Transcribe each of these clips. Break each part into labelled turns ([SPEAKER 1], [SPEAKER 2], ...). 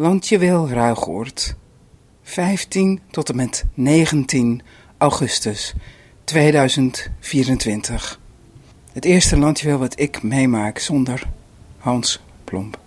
[SPEAKER 1] Landjewil Ruigoord, 15 tot en met 19 augustus 2024. Het eerste landjewil wat ik meemaak zonder Hans Plomp.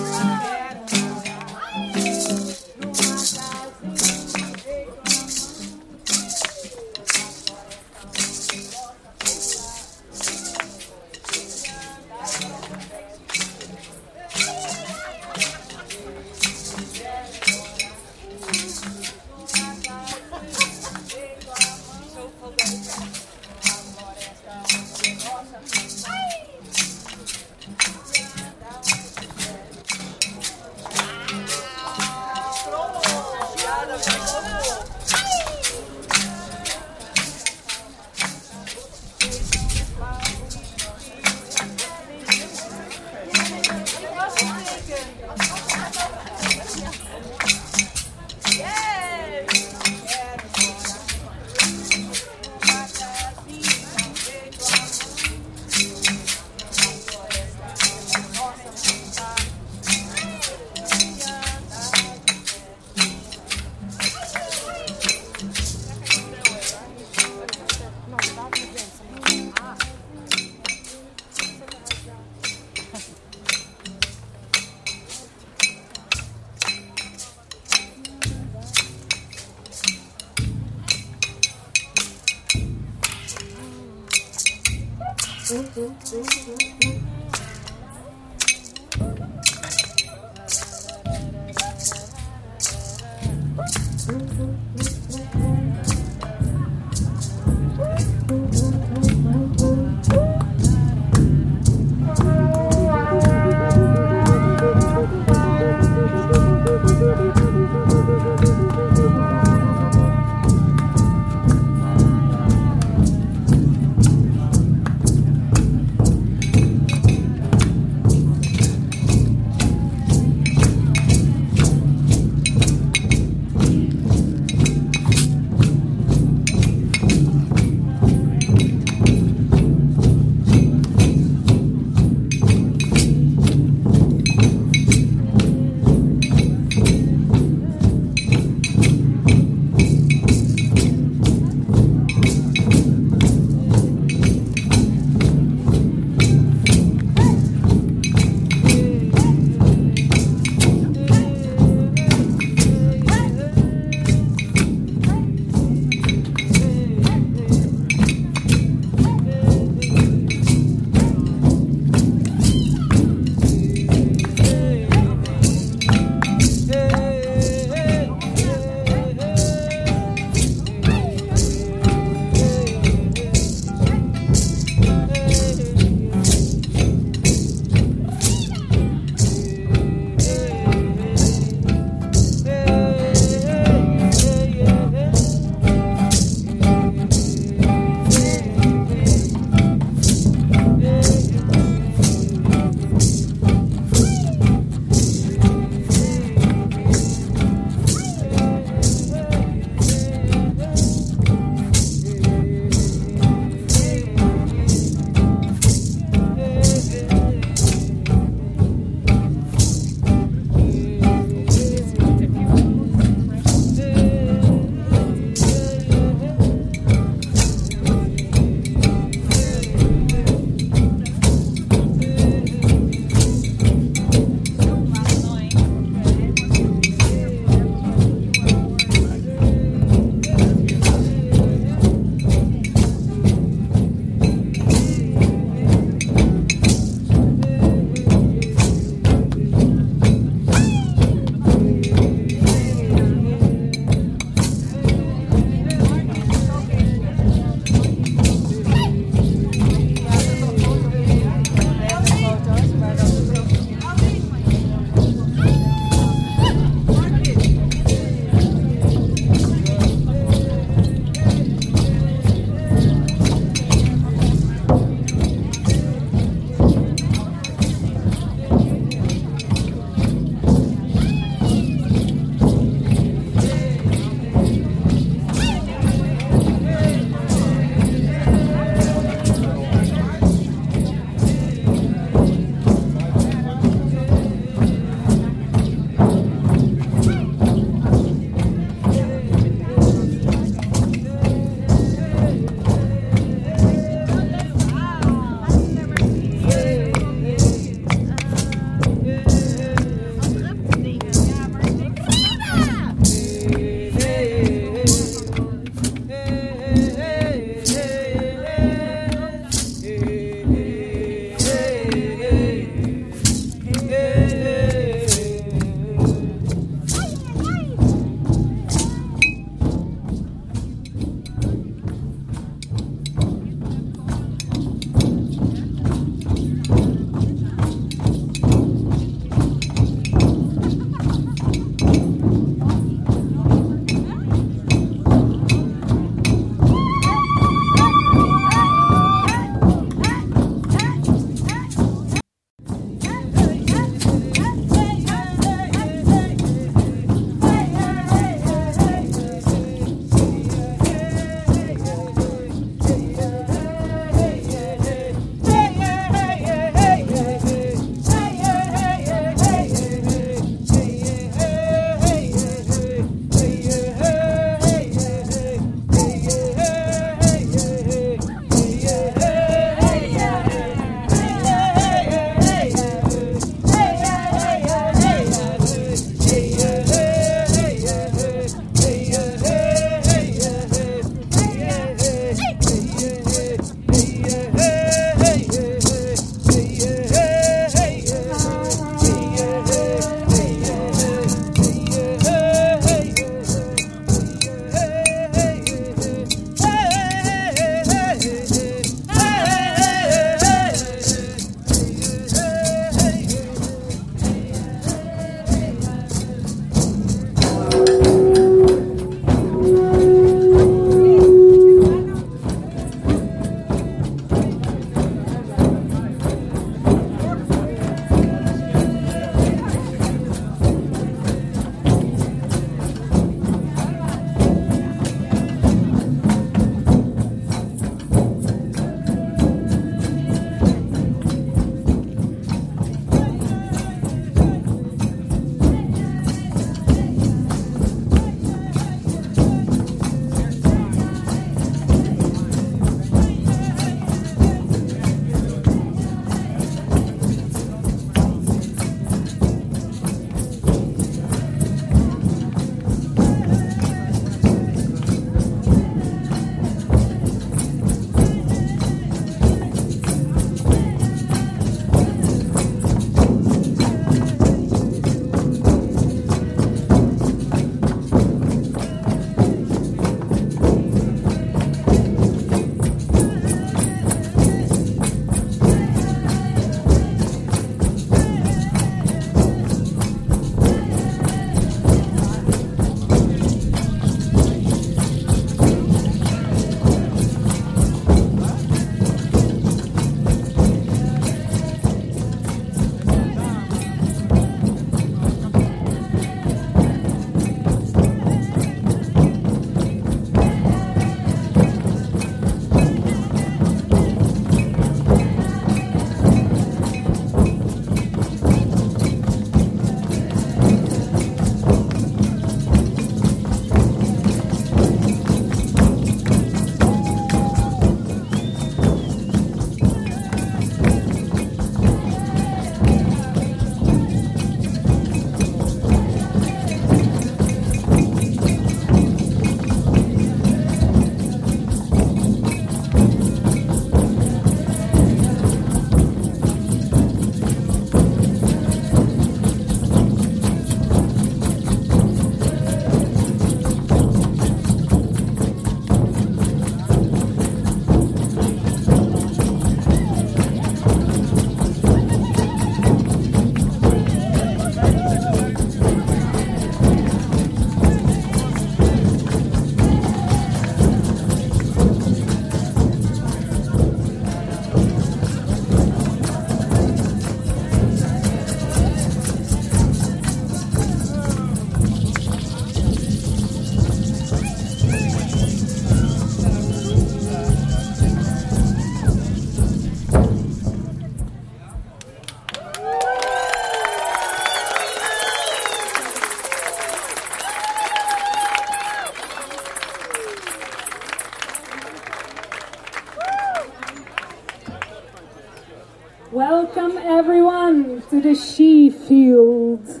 [SPEAKER 2] Everyone to the She Field.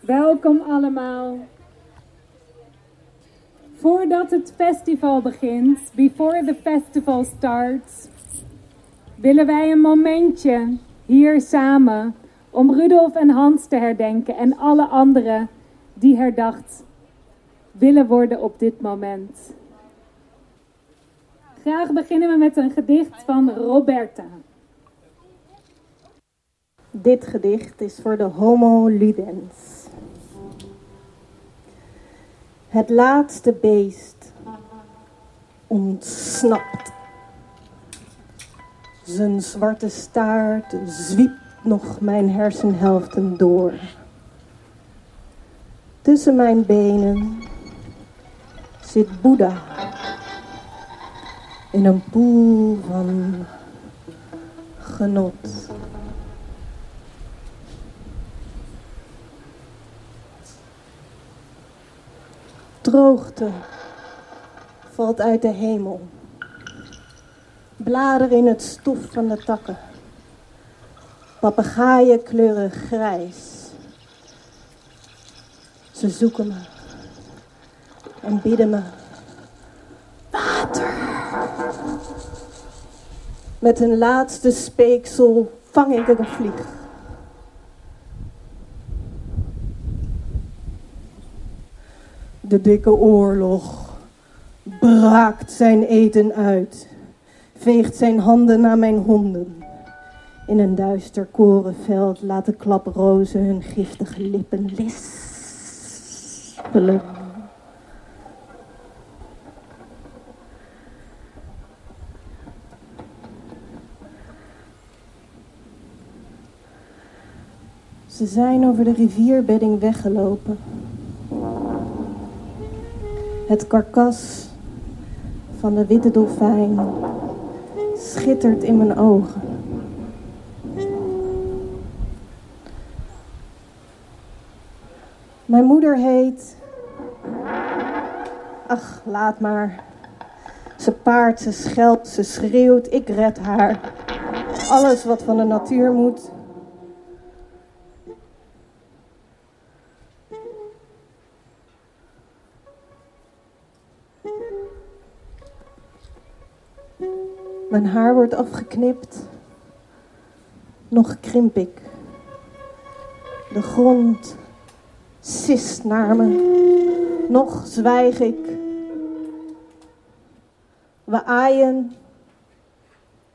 [SPEAKER 2] Welkom allemaal. Voordat het festival begint, before the festival starts, willen wij een momentje hier samen om Rudolf en Hans te herdenken en alle anderen die herdacht willen worden op dit moment. Graag beginnen we met een gedicht van Roberta.
[SPEAKER 3] Dit gedicht is voor de Homo Ludens. Het laatste beest ontsnapt. Zijn zwarte staart zwiept nog mijn hersenhelften door. Tussen mijn benen zit Boeddha in een poel van genot. Droogte valt uit de hemel. Bladeren in het stof van de takken. Papegaaien kleuren grijs. Ze zoeken me en bidden me. Water! Met een laatste speeksel vang ik een vlieg. De dikke oorlog braakt zijn eten uit, veegt zijn handen naar mijn honden. In een duister korenveld laten klaprozen hun giftige lippen lispelen. Ze zijn over de rivierbedding weggelopen. Het karkas van de witte dolfijn schittert in mijn ogen. Mijn moeder heet. Ach, laat maar. Ze paart, ze schelpt, ze schreeuwt, ik red haar. Alles wat van de natuur moet. Mijn haar wordt afgeknipt. Nog krimp ik. De grond sist naar me. Nog zwijg ik. We aaien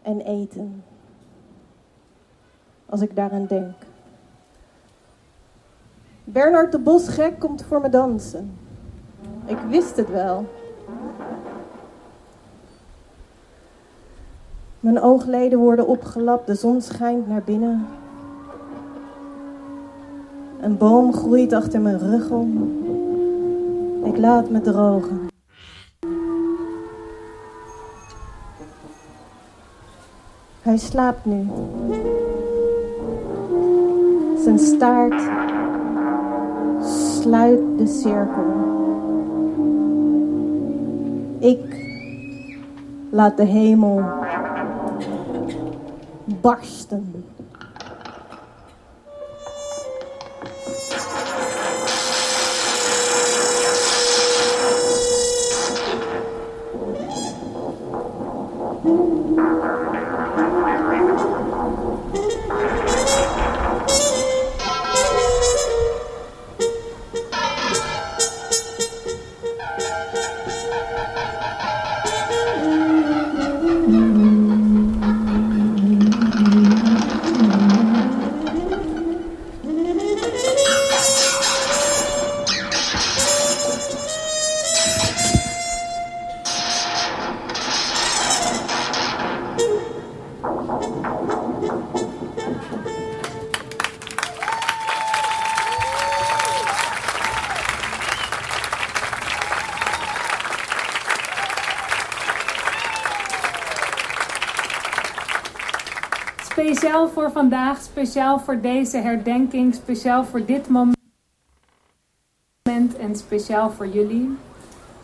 [SPEAKER 3] en eten. Als ik daaraan denk. Bernard de Bosgek komt voor me dansen. Ik wist het wel. Mijn oogleden worden opgelapt, de zon schijnt naar binnen. Een boom groeit achter mijn rug om. Ik laat me drogen. Hij slaapt nu. Zijn staart sluit de cirkel. Ik laat de hemel barsten.
[SPEAKER 2] Speciaal voor vandaag, speciaal voor deze herdenking, speciaal voor dit moment en speciaal voor jullie.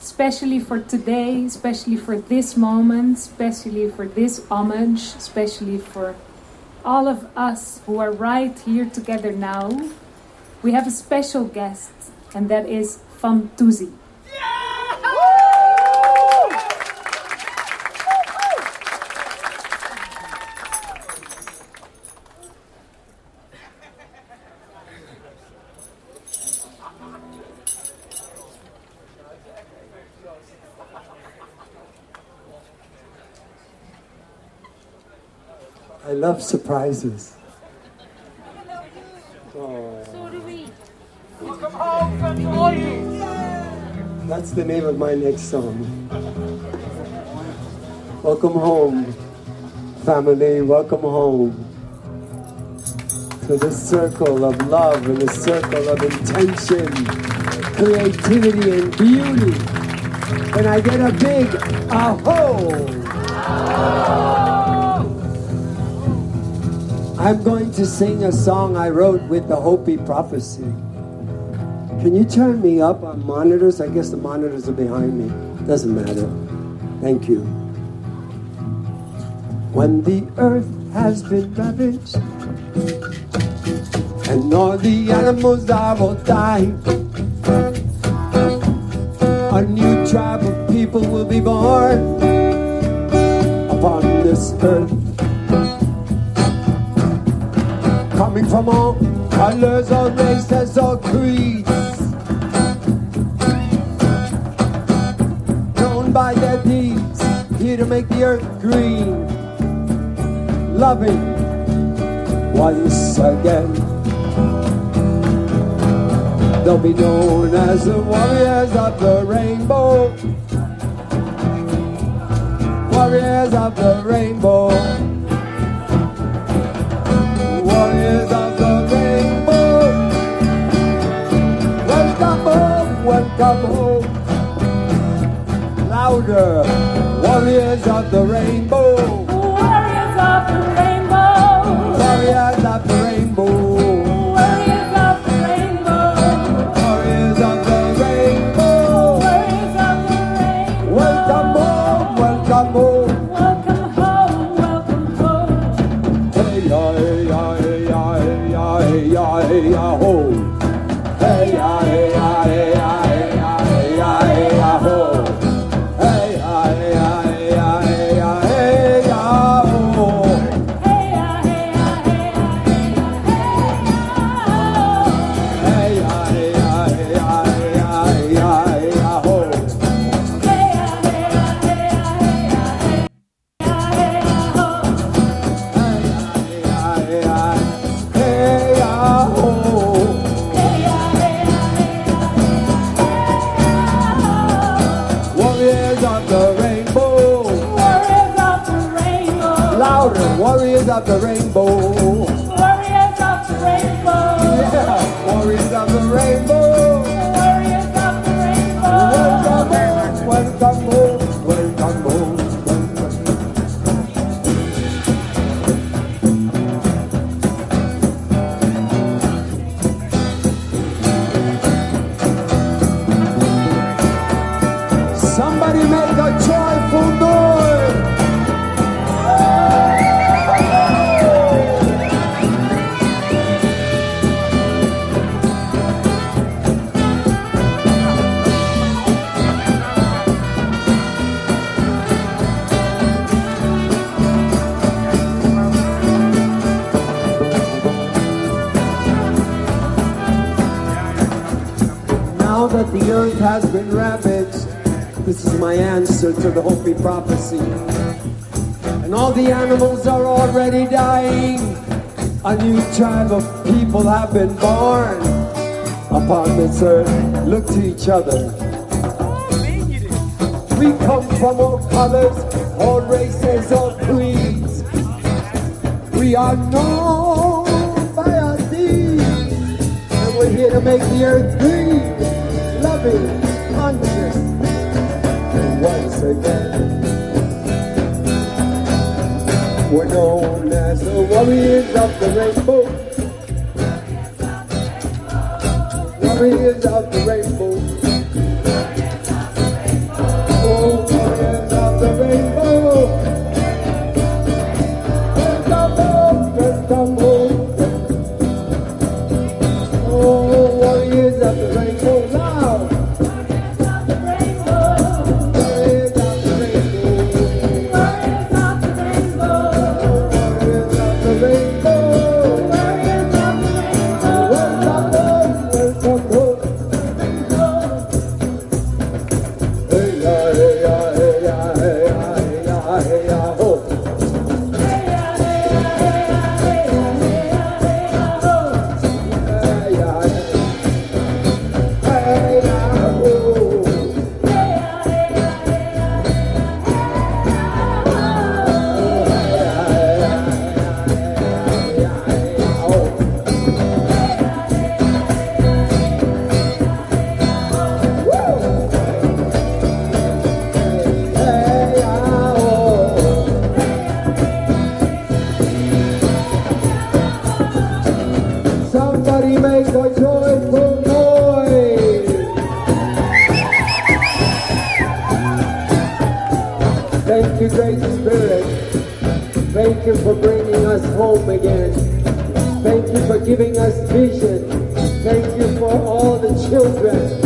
[SPEAKER 2] Especially for today, especially for this moment, especially for this homage, especially for all of us who are right here together now, we have a special guest, and that is Van.
[SPEAKER 4] Love surprises. That's the name of my next song. Welcome home, family. Welcome home to the circle of love and the circle of intention, creativity, and beauty. And I get a big aho. I'm going to sing a song I wrote with the Hopi prophecy. Can you turn me up on monitors? I guess the monitors are behind me. Doesn't matter. Thank you. When the earth has been ravaged and all the animals are all die, a new tribe of people will be born upon this earth. All colors, all races, all creeds. Known by their deeds, here to make the earth green. Loving once again. They'll be known as the warriors of the rainbow. Warriors of the rainbow home. Louder, warriors of the rainbow. My answer to the Hopi prophecy. And all the animals are already dying. A new tribe of people have been born upon this earth. Look to each other. We come from all colors, all races, all creeds. We are known by our deeds. And we're here to make the earth green, loving, known as the warriors of the rainbow. Warriors of the rainbow. You, Great Spirit. Thank you for bringing us home again. Thank you for giving us vision. Thank you for all the children.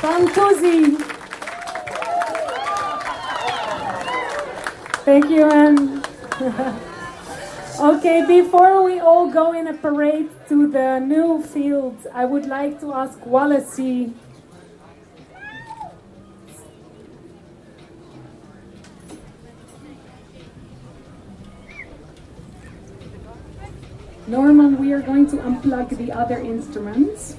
[SPEAKER 2] Fantuzi. Thank you, man. okay, before we all go in a parade to the new field, I would like to ask Wallacey. Norman, we are going to unplug the other instruments.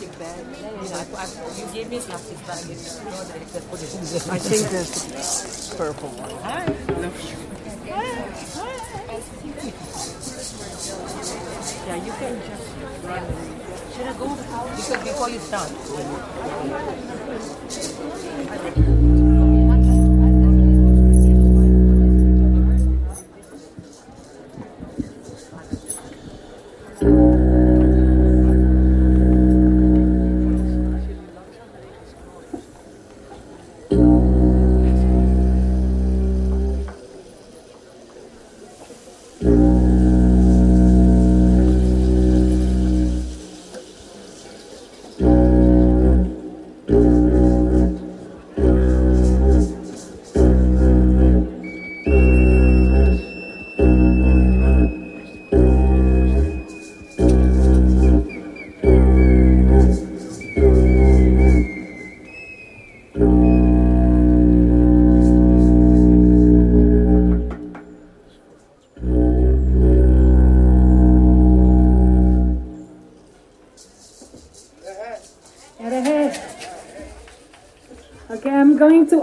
[SPEAKER 5] You gave me plastic bag. I think this purple one. Yeah, you can just run. Should I go? Because before you start.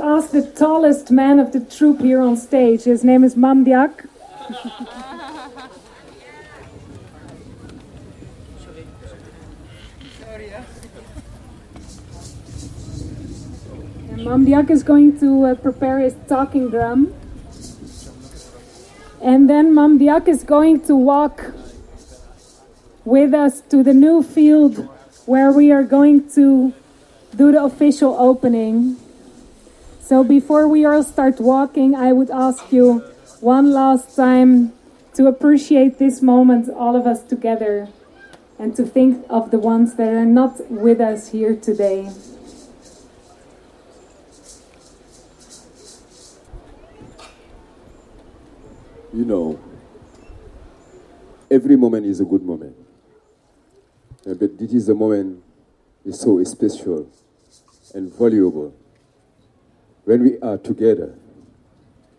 [SPEAKER 2] Ask the tallest man of the troop here on stage. His name is Mamdiak. Mamdiak is going to uh, prepare his talking drum. And then Mamdiak is going to walk with us to the new field where we are going to do the official opening. So before we all start walking, I would ask you one last time to appreciate this moment, all of us together, and to think of the ones that are not with us here today.
[SPEAKER 6] You know, every moment is a good moment. Uh, But this is a moment is so special and valuable. When we are together,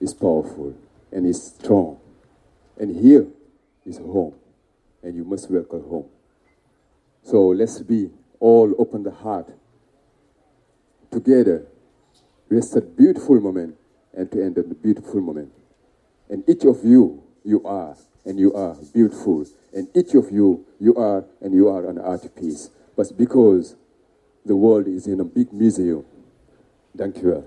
[SPEAKER 6] it's powerful and it's strong. And here is home, and you must welcome home. So let's be all open the heart together. Waste a beautiful moment and to end a beautiful moment. And each of you, you are, and you are beautiful. And each of you, you are, and you are an art piece. But because the world is in a big museum, thank you.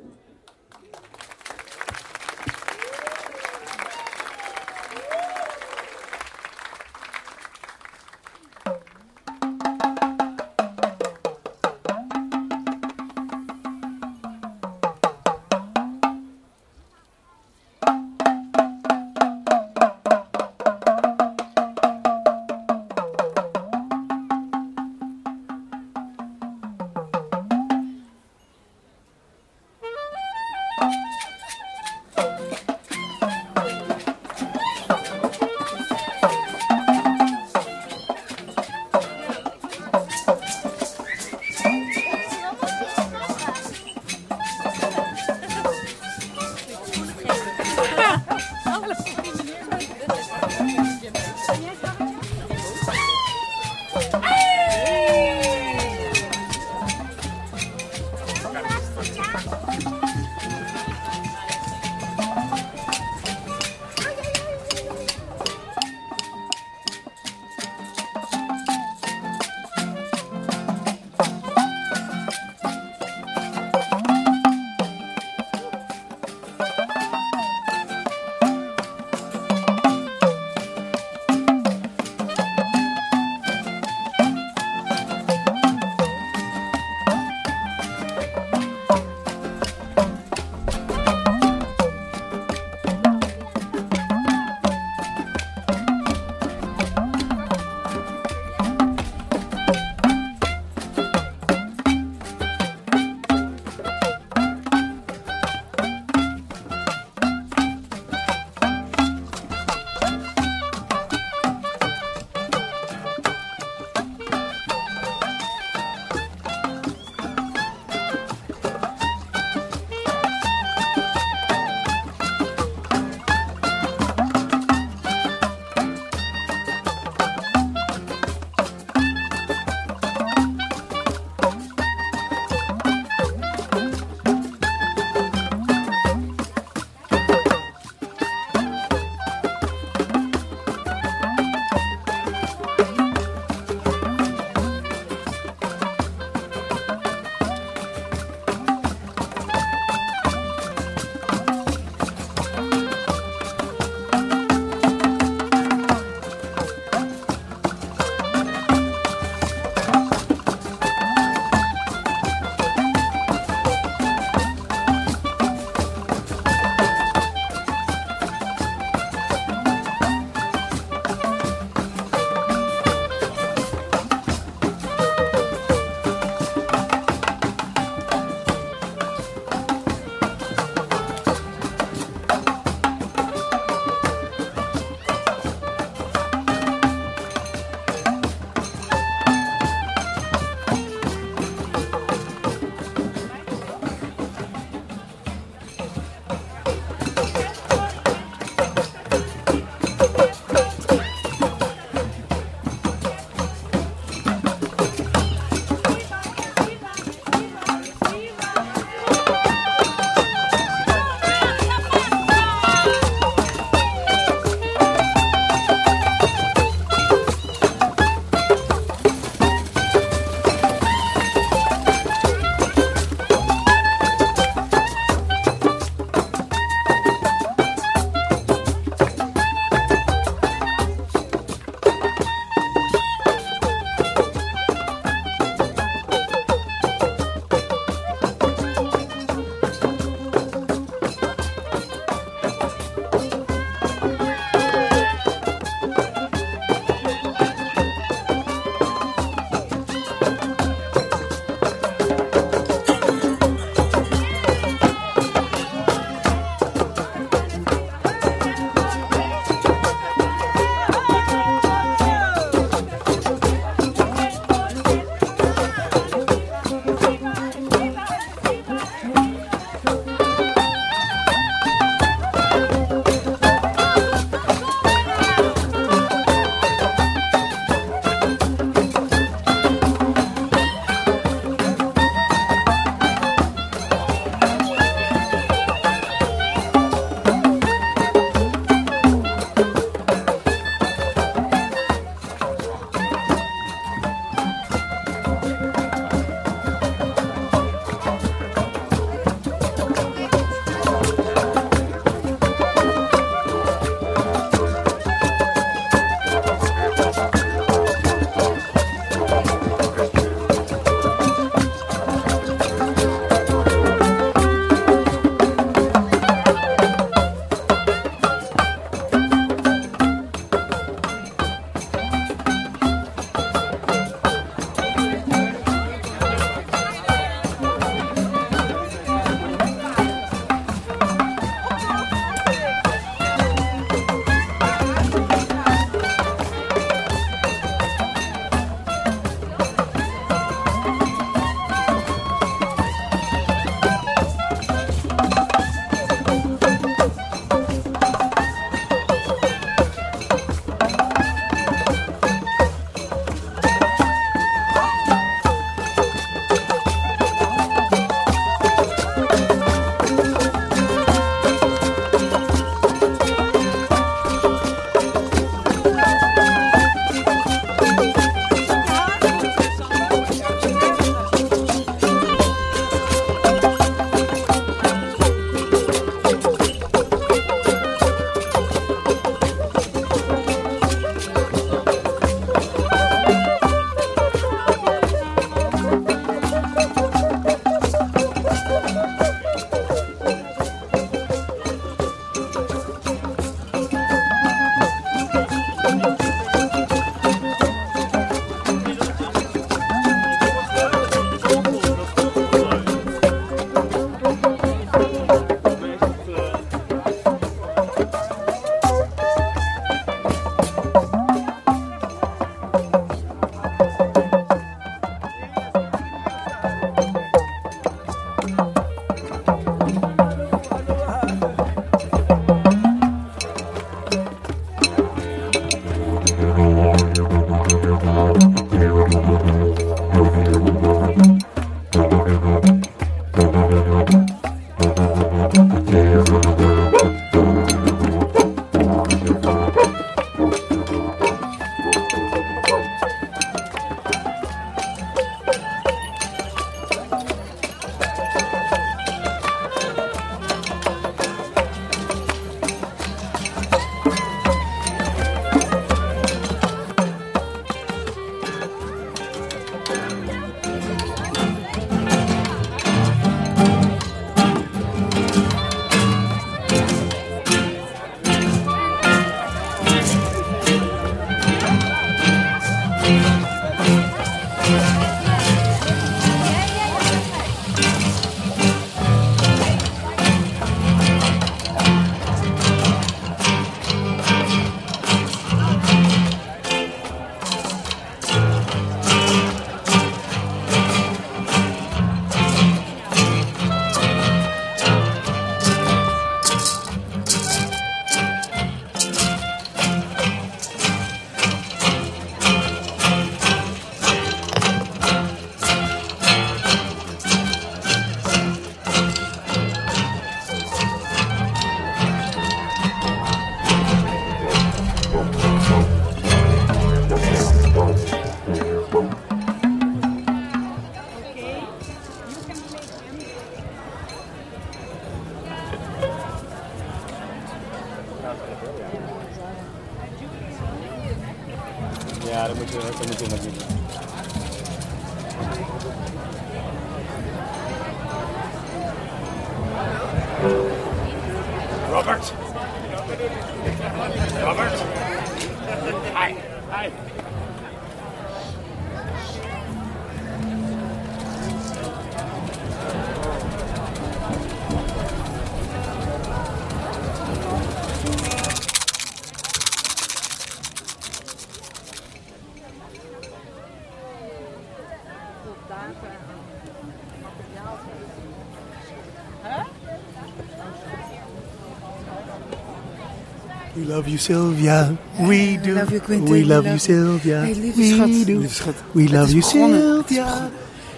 [SPEAKER 7] We love you, Sylvia. We do.
[SPEAKER 1] love you, Quentin.
[SPEAKER 7] We
[SPEAKER 1] We
[SPEAKER 7] love you. Sylvia.
[SPEAKER 1] Hey, lieve
[SPEAKER 7] we
[SPEAKER 1] schat.
[SPEAKER 7] do.
[SPEAKER 1] Lieve schat.
[SPEAKER 7] We love you,
[SPEAKER 1] begonnen.
[SPEAKER 7] Sylvia.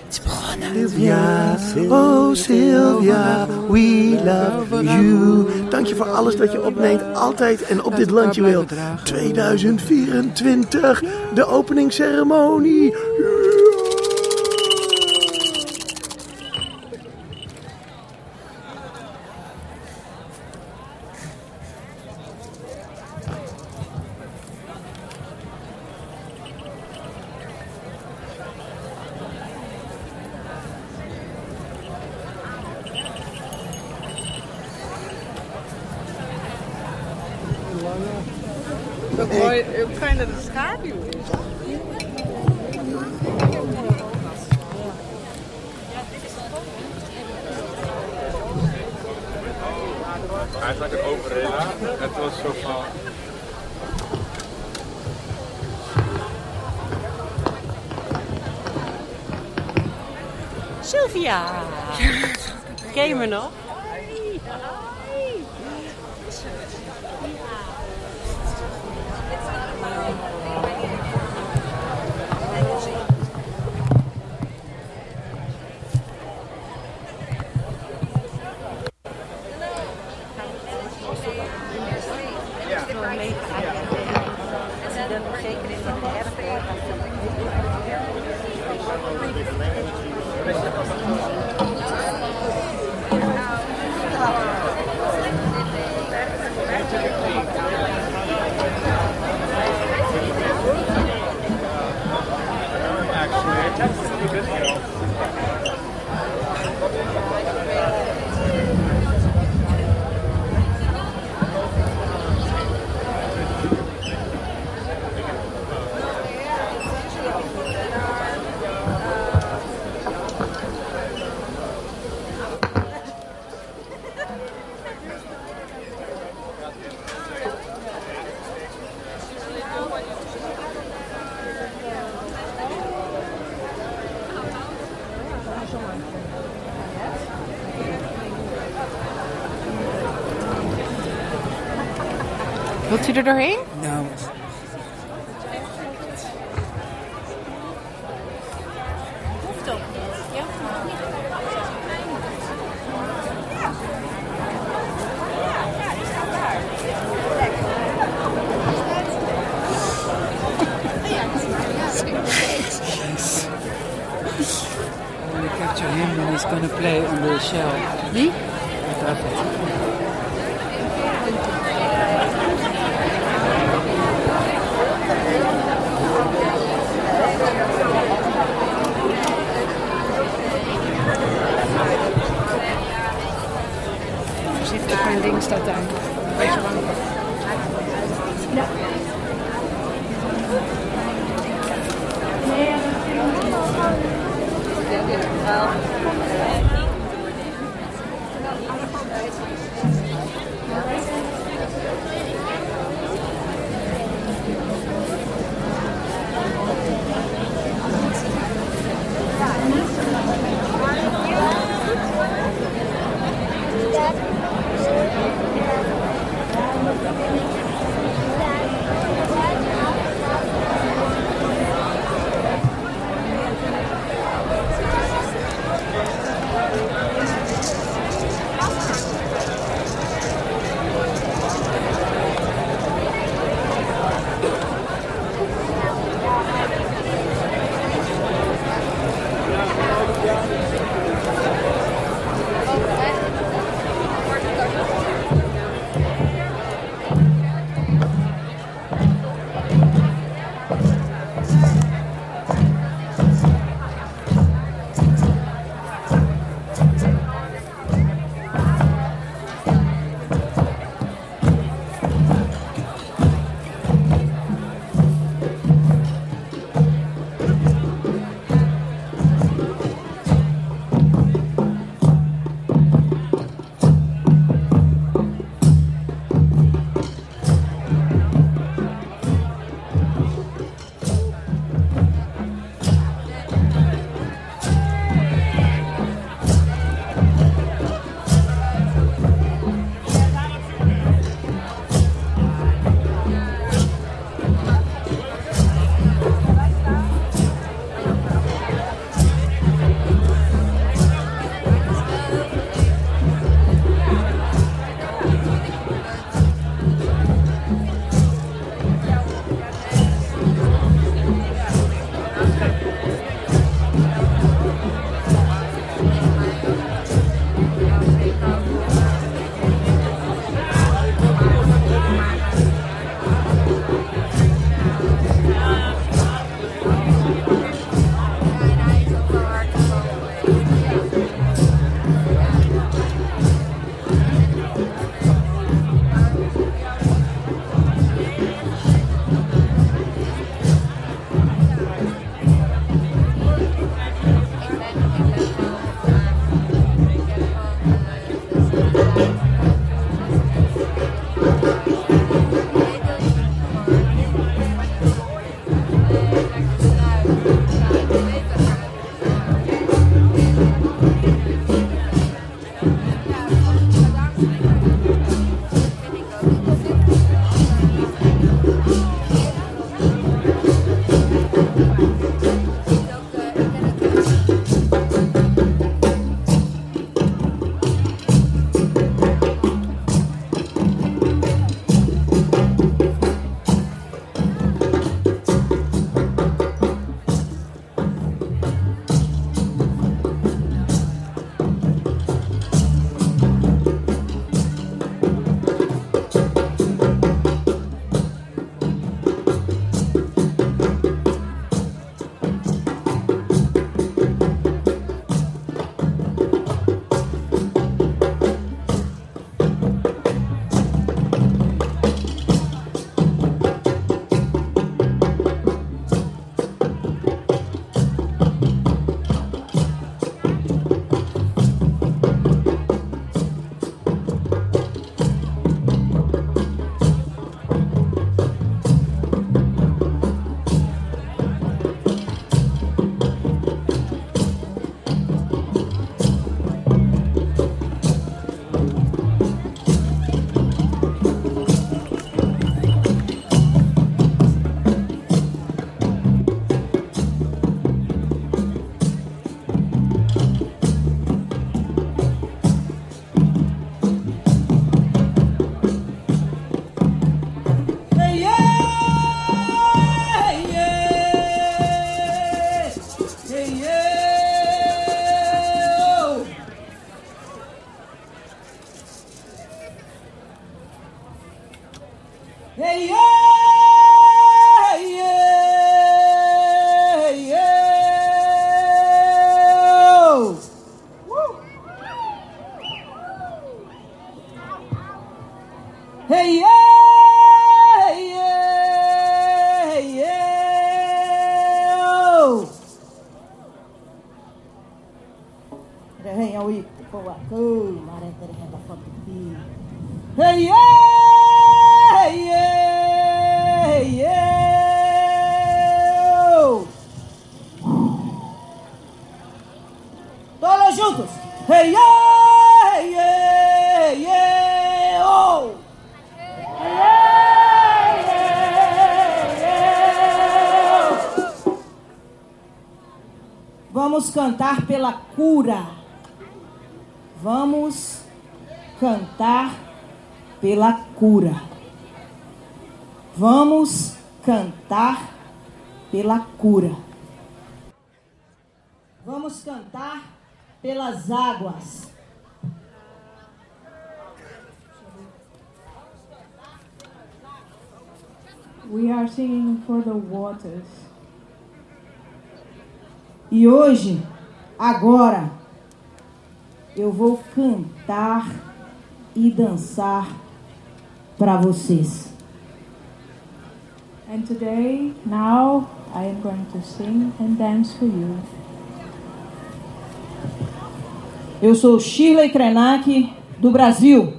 [SPEAKER 1] Het is begonnen.
[SPEAKER 7] Sylvia, oh Sylvia, we love you. Dank je voor alles dat je opneemt, altijd en op dit landje wil. 2024, de openingsceremonie.
[SPEAKER 5] Er doorheen?
[SPEAKER 1] Nou,
[SPEAKER 8] agora, eu vou cantar e dançar para vocês.
[SPEAKER 2] And today, now, I am going to sing and dance for you.
[SPEAKER 8] Eu sou Shirley Krenak, do Brasil.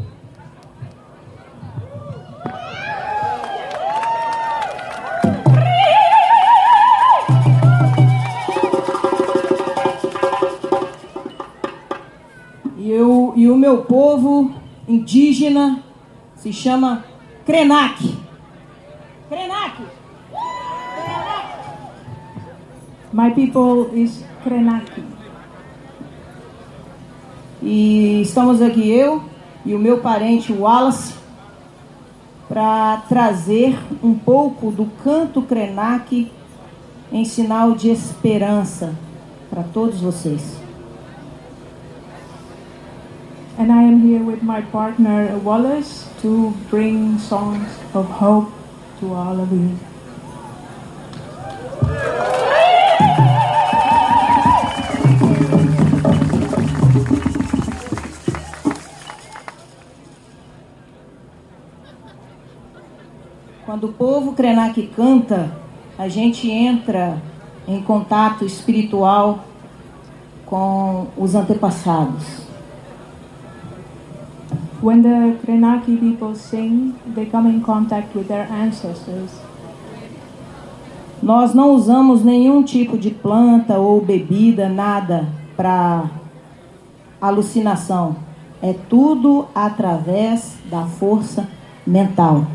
[SPEAKER 8] Indígena se chama Krenak. Krenak!
[SPEAKER 2] My people is Krenaki.
[SPEAKER 8] E estamos aqui eu e o meu parente Wallace para trazer um pouco do canto Krenak em sinal de esperança para todos vocês.
[SPEAKER 2] And I am here with my partner Wallace to bring songs of hope to all of you.
[SPEAKER 8] Quando o povo Krenak canta, a gente entra em contato espiritual com os antepassados.
[SPEAKER 2] When the Krenaki people sing, they come in contact with their ancestors.
[SPEAKER 8] Nós não usamos nenhum tipo de planta ou bebida, nada para alucinação. É tudo através da força mental.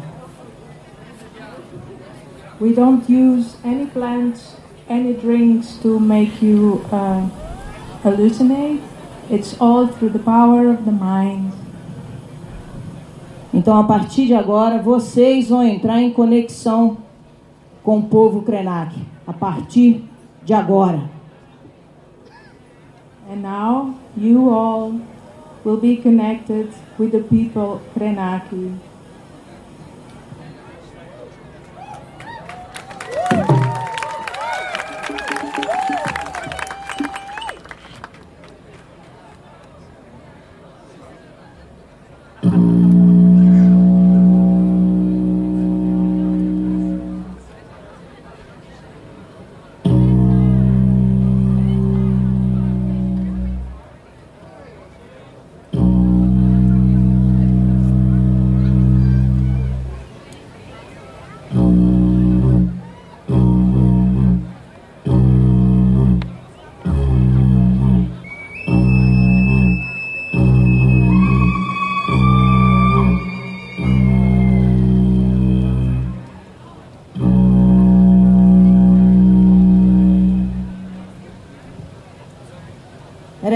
[SPEAKER 2] We don't use any plants, any drinks to make you uh, hallucinate. It's all through the power of the mind.
[SPEAKER 8] Então, a partir de agora, vocês vão entrar em conexão com o povo Krenak. A partir de agora.
[SPEAKER 2] And now you all will be connected with the people Krenaki.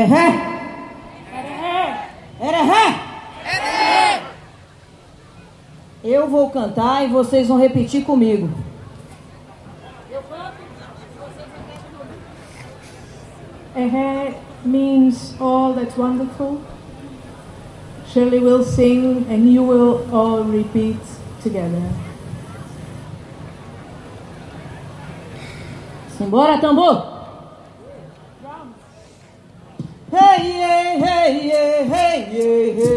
[SPEAKER 8] Erehé! Erehé! Eu vou cantar e vocês vão repetir comigo.
[SPEAKER 2] Ehe means all that's wonderful. Shirley will sing and you will all repeat together.
[SPEAKER 8] Simbora, tambor!
[SPEAKER 2] ये हे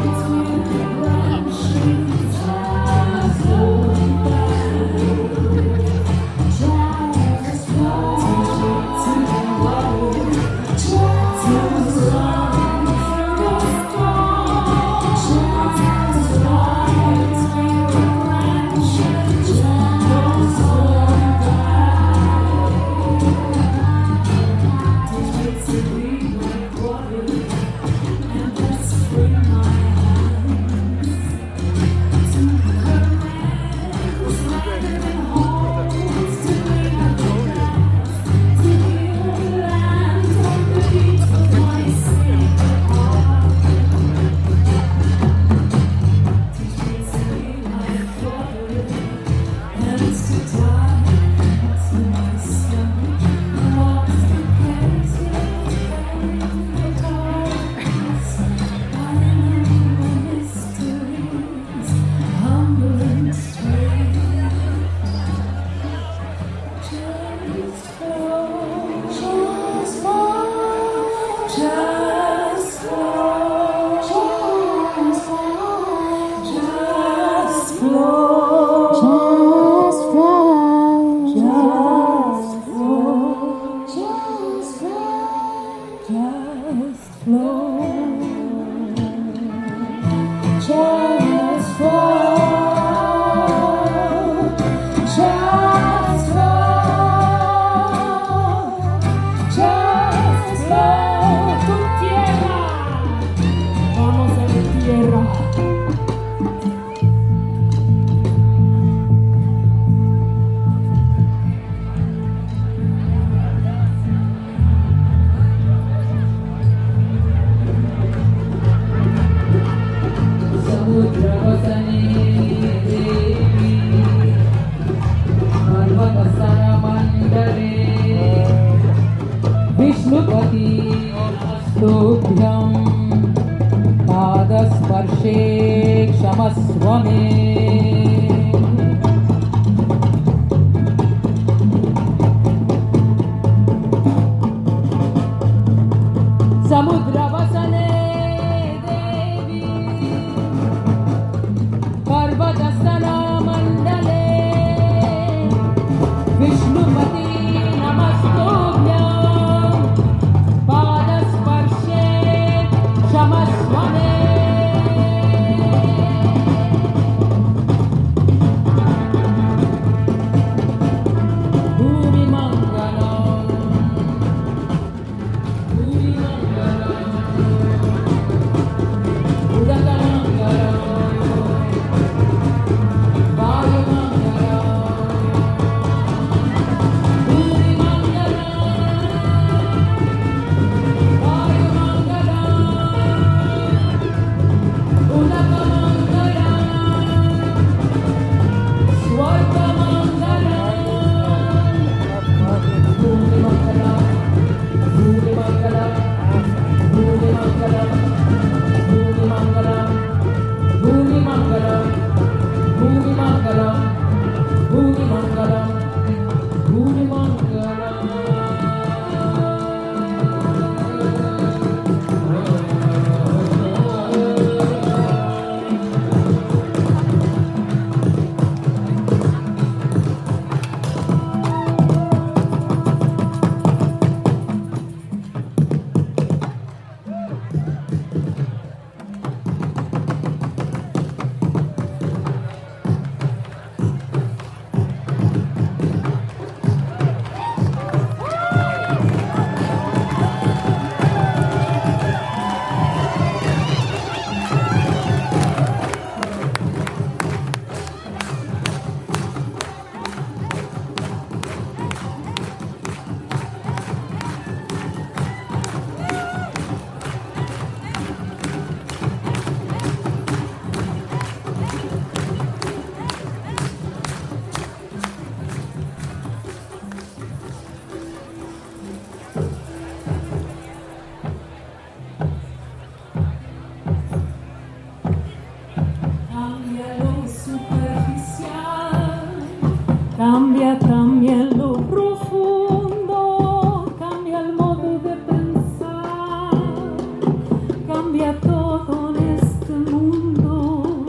[SPEAKER 2] समुद्र वसने Cambia lo profundo, cambia
[SPEAKER 9] el modo de pensar,
[SPEAKER 10] cambia todo en este mundo,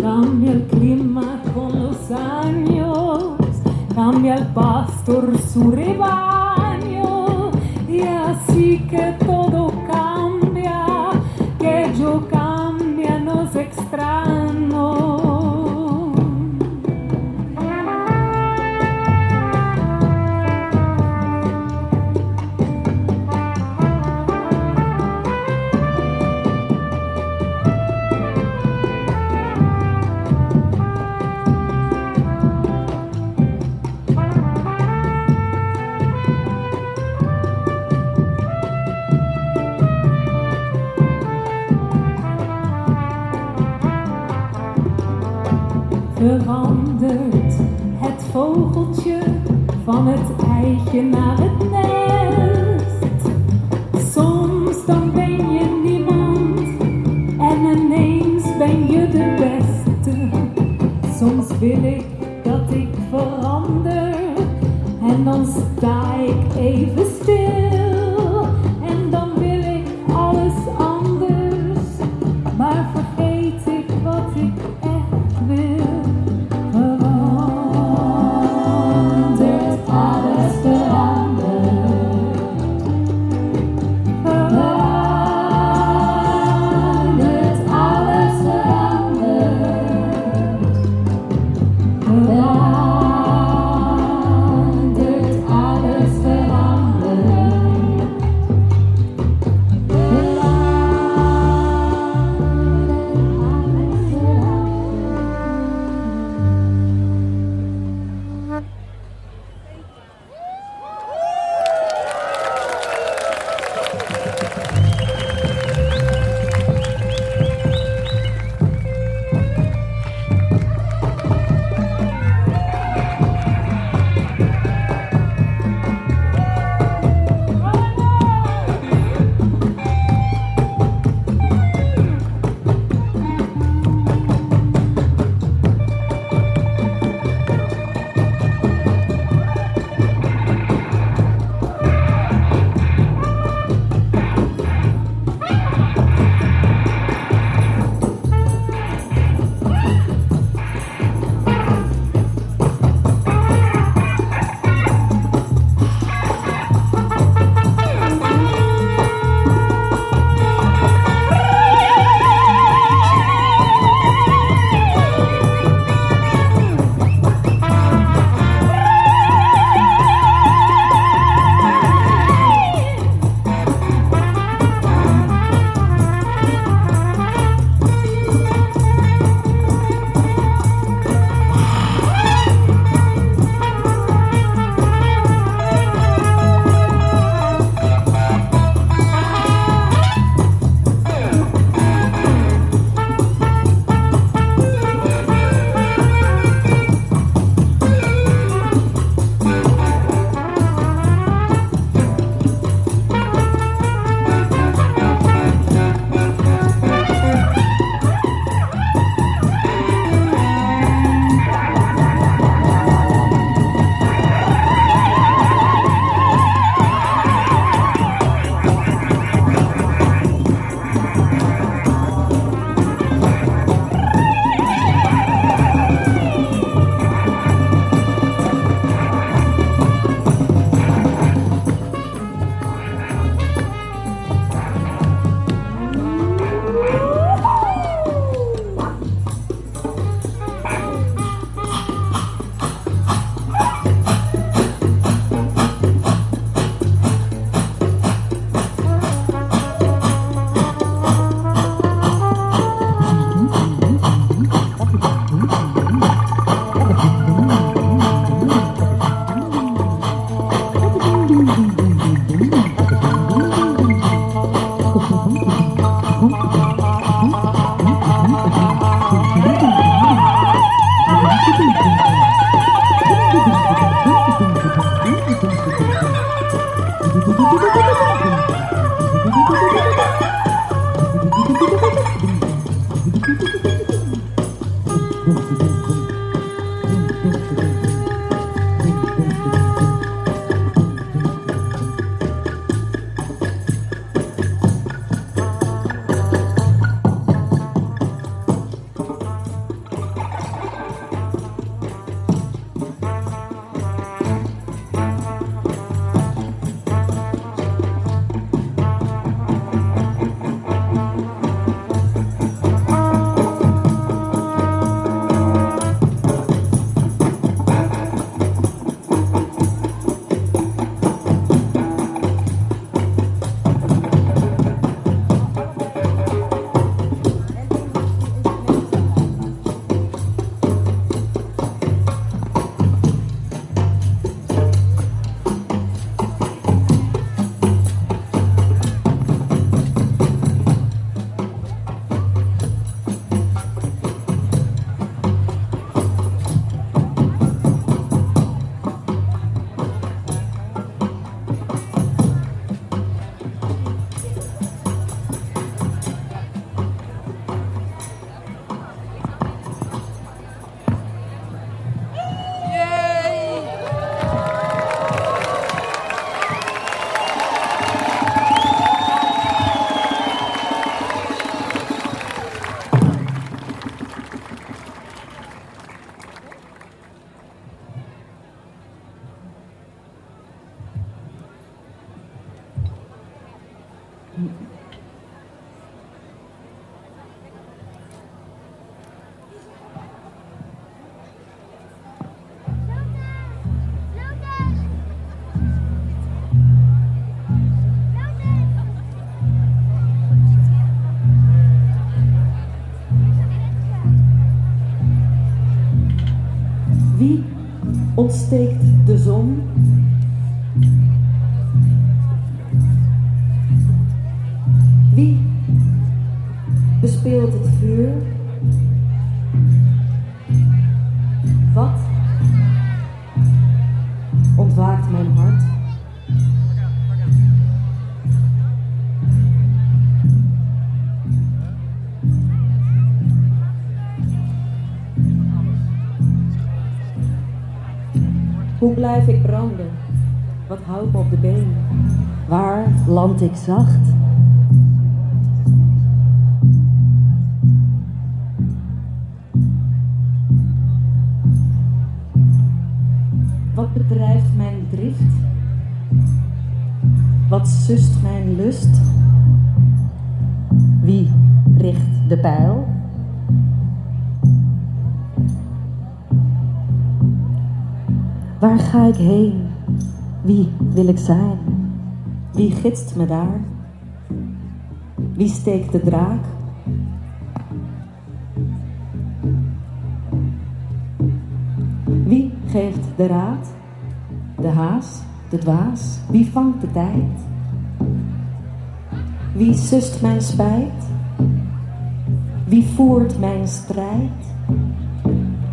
[SPEAKER 10] cambia el clima con los años, cambia el
[SPEAKER 2] pastor su rival. Van het eitje naar het nest. Soms dan ben je niemand en ineens ben je de beste. Soms wil ik dat ik verander en dan sta ik even
[SPEAKER 11] ontsteekt de zon. blijf ik branden? Wat houdt ik op de been? Waar land ik zacht? Hey. Wie wil ik zijn? Wie gidst me daar? Wie steekt de draak? Wie geeft de raad? De haas, de dwaas, wie vangt de tijd? Wie sust mijn spijt? Wie voert mijn strijd?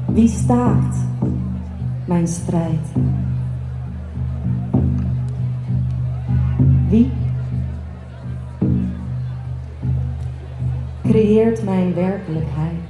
[SPEAKER 11] Wie staakt mijn strijd? Wie creëert mijn werkelijkheid?